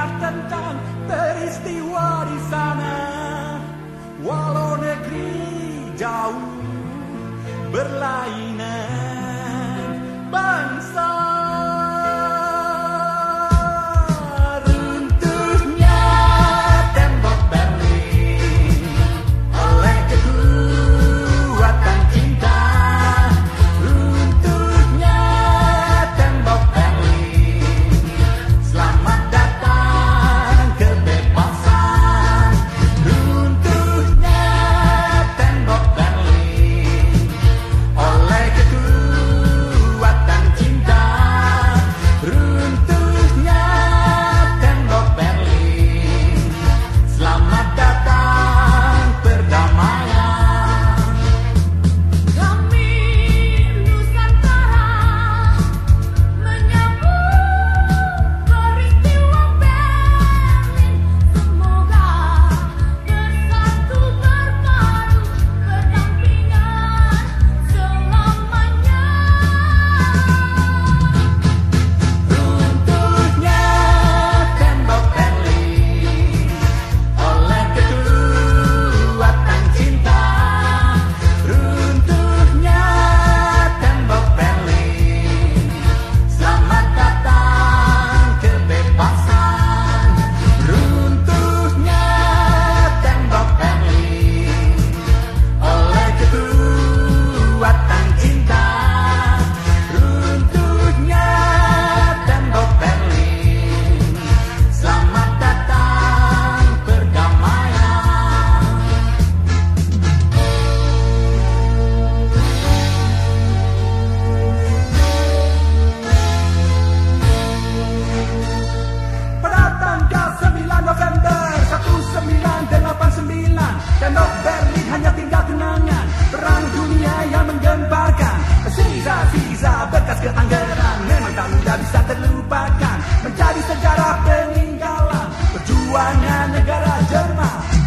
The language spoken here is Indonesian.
mendengar tentang peristiwa di sana. Walau negeri jauh berlainan, bangsa terlupakan. Menjadi sejarah peninggalan Perjuangan negara Jerman.